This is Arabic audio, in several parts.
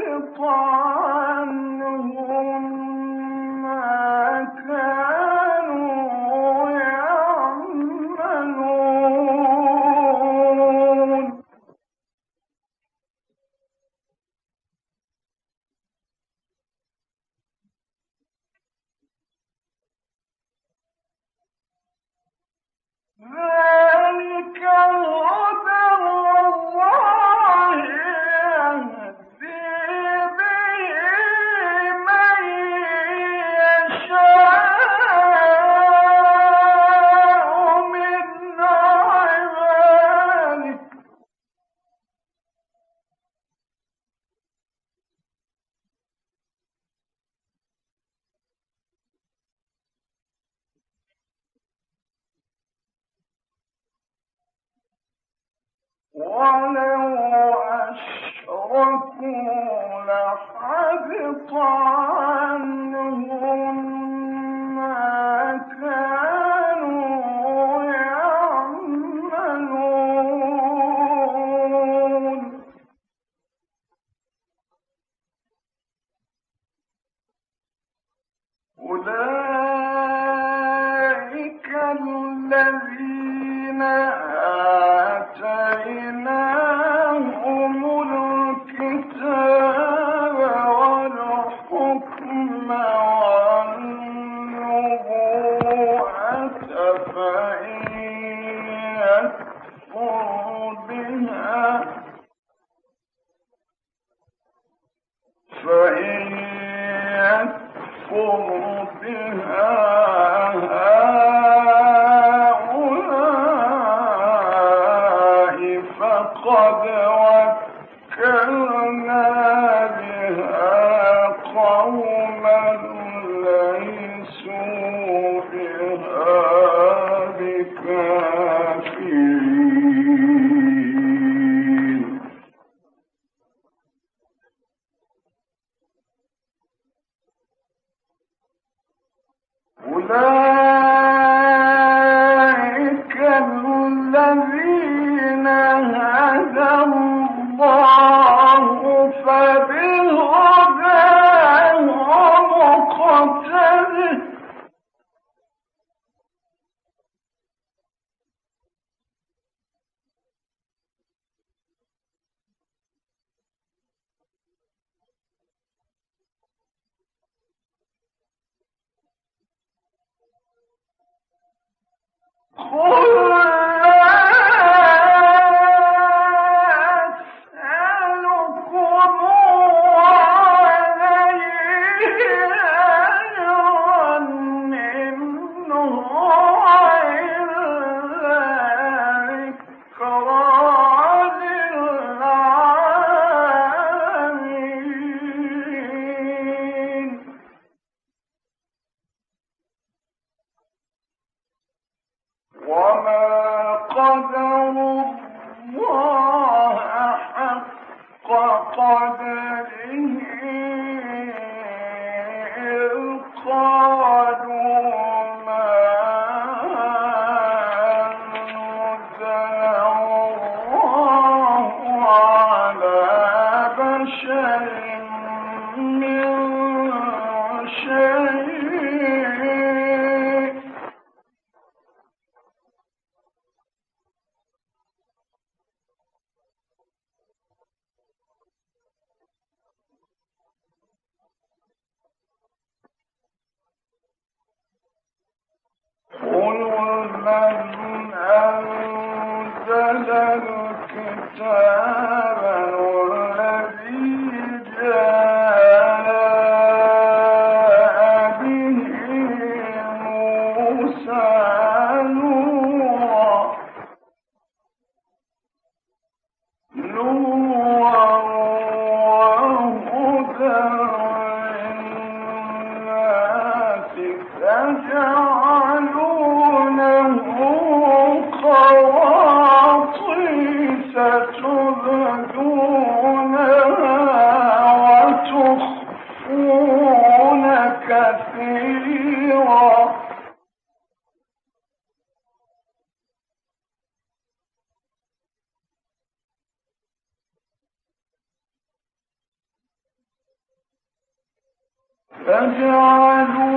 صراط أشركوا لحبط عنهم ولقد وكلنا Oh! تجعلونه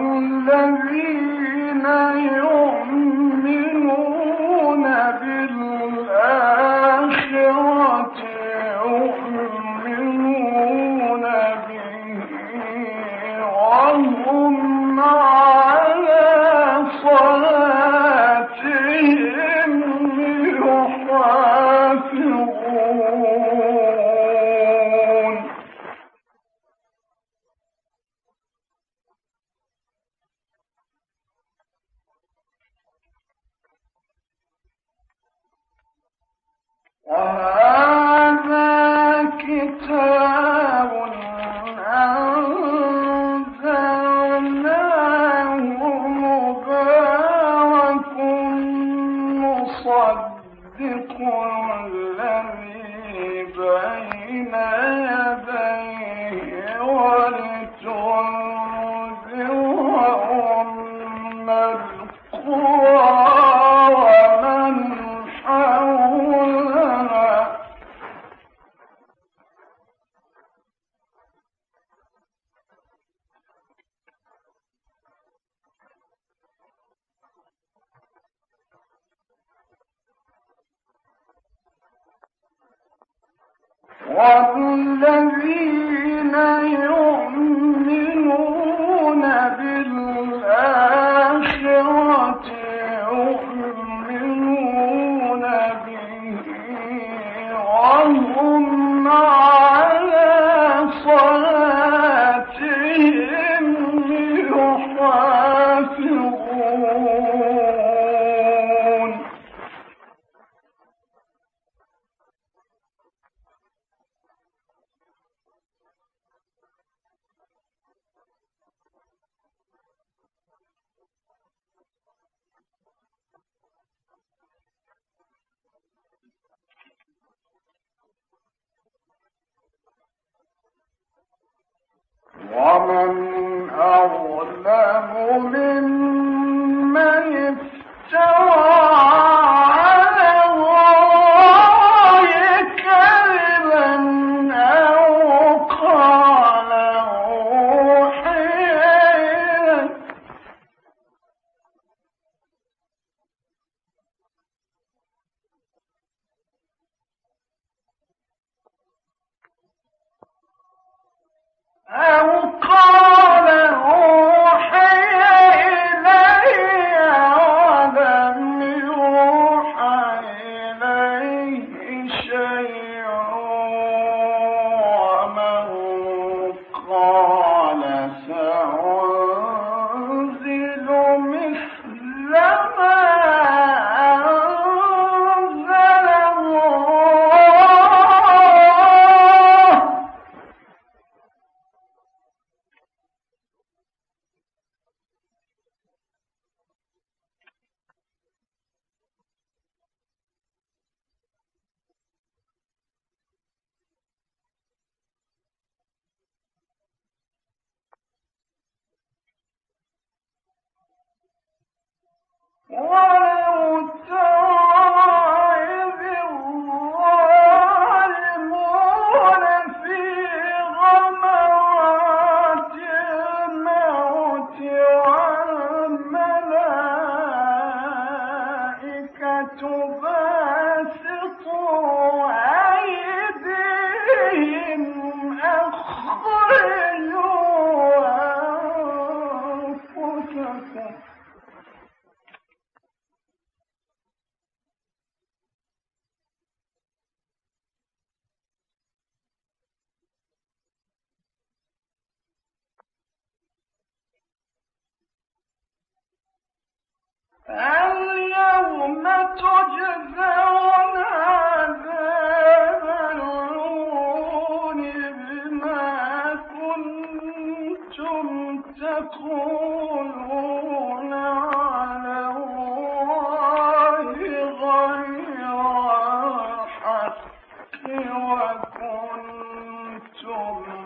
الذين يؤمنون بالآخرة صدق الذي بين يديه والذين يؤمنون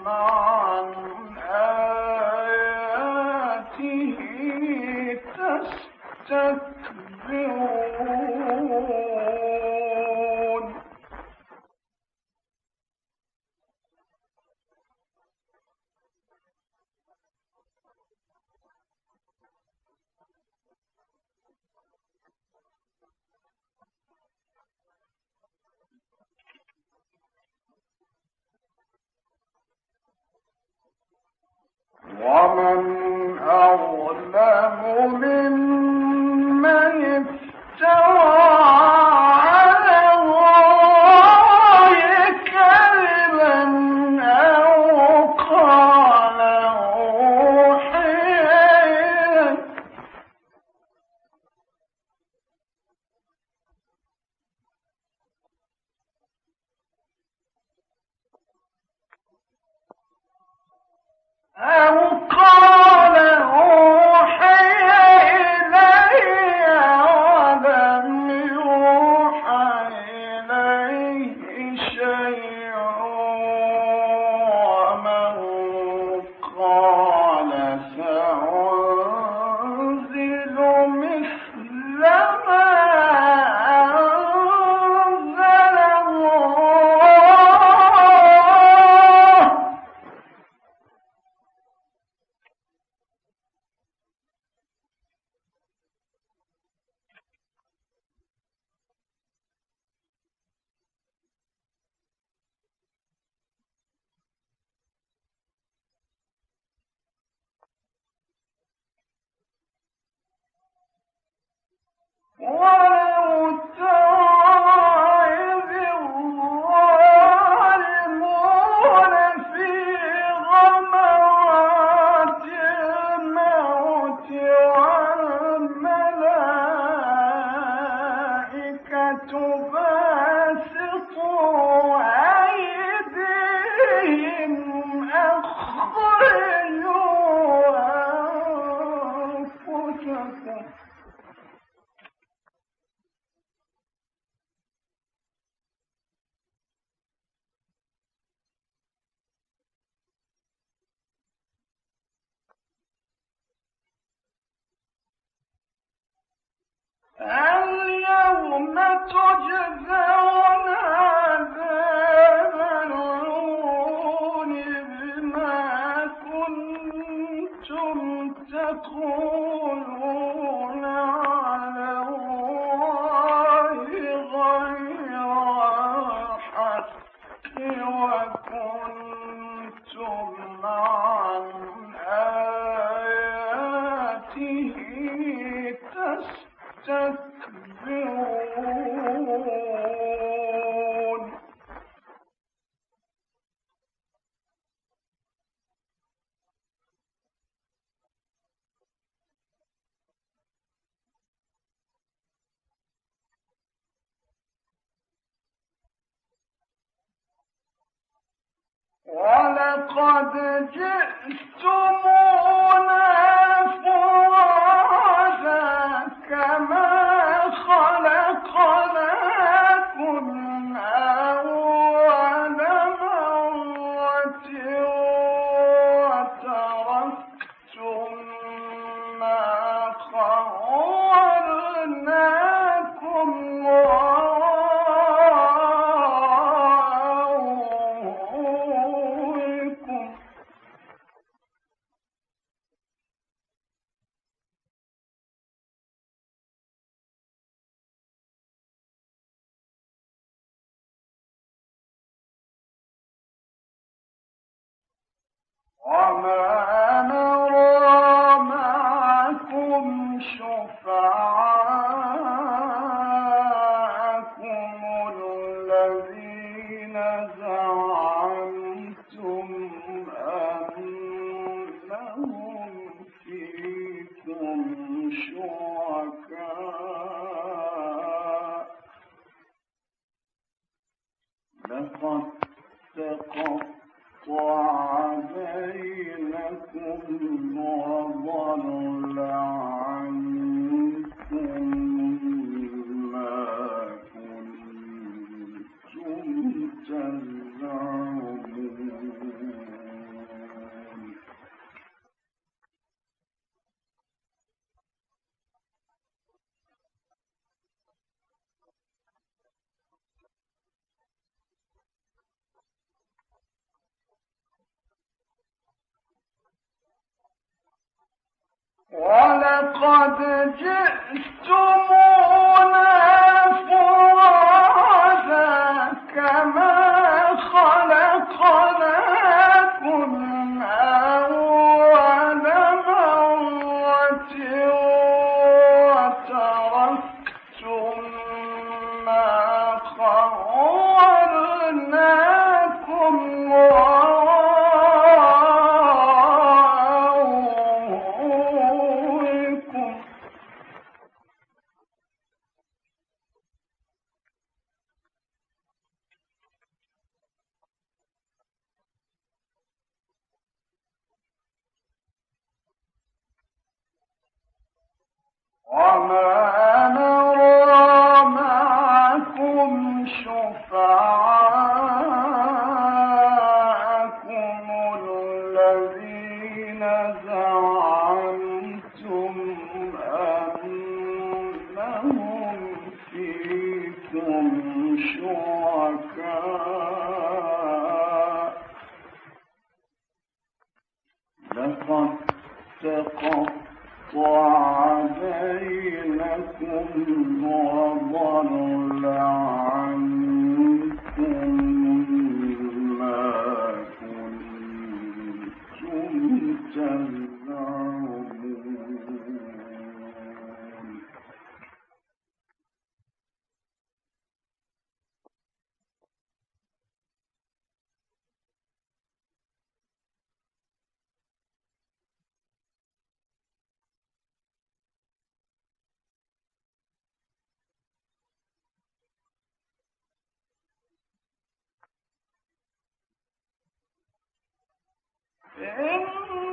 عن I'm وما قالوا ولقد جئتم Mm-hmm.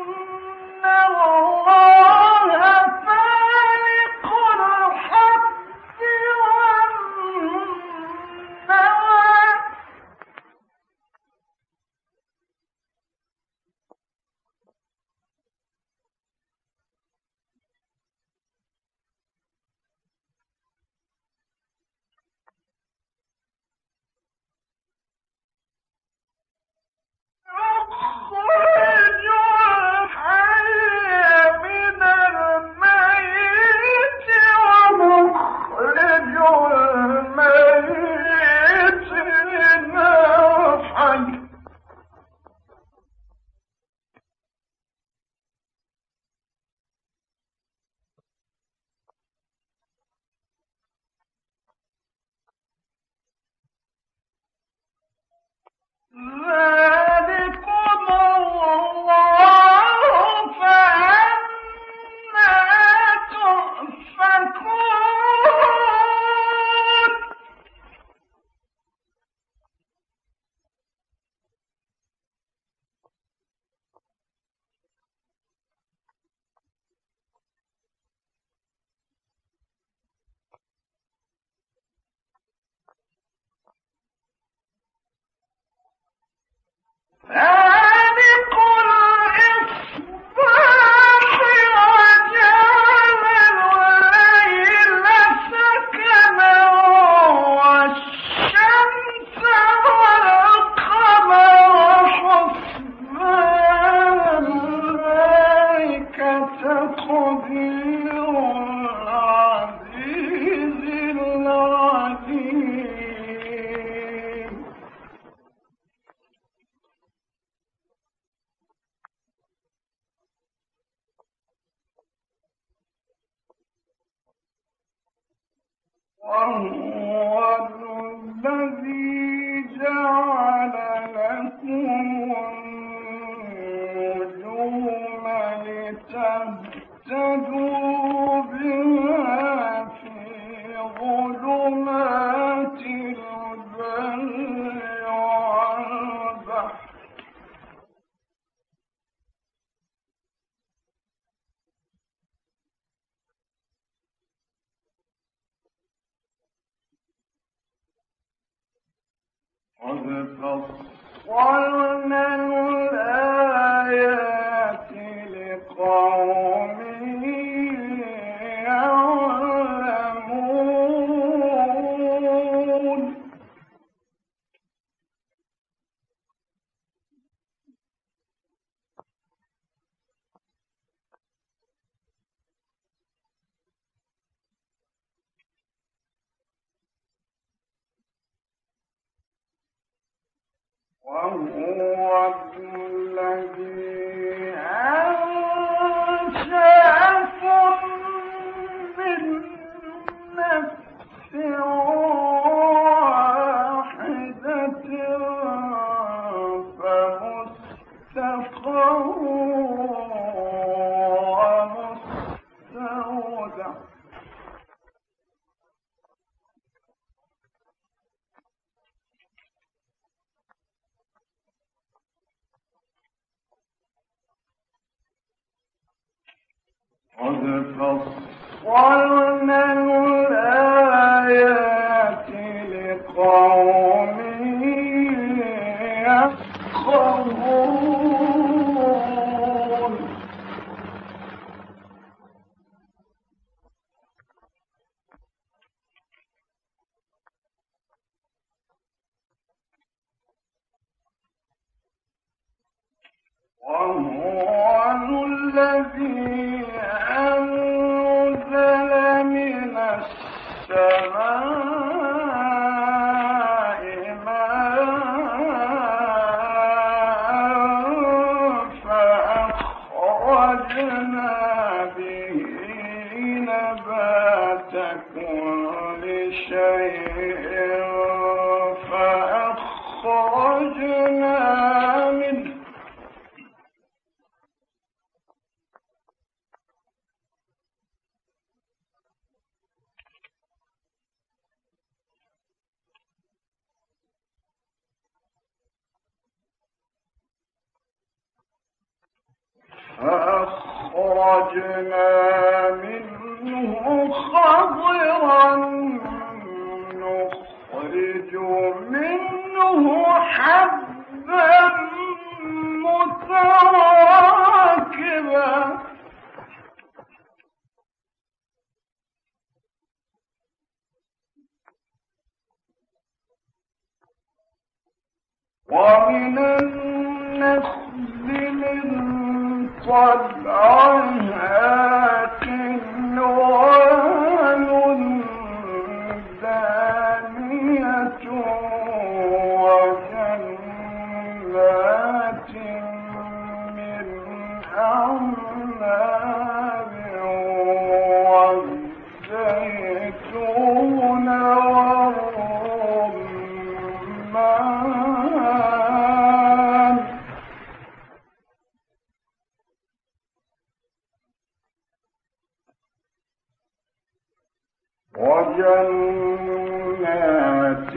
فأخرجنا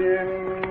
心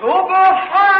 Superfly.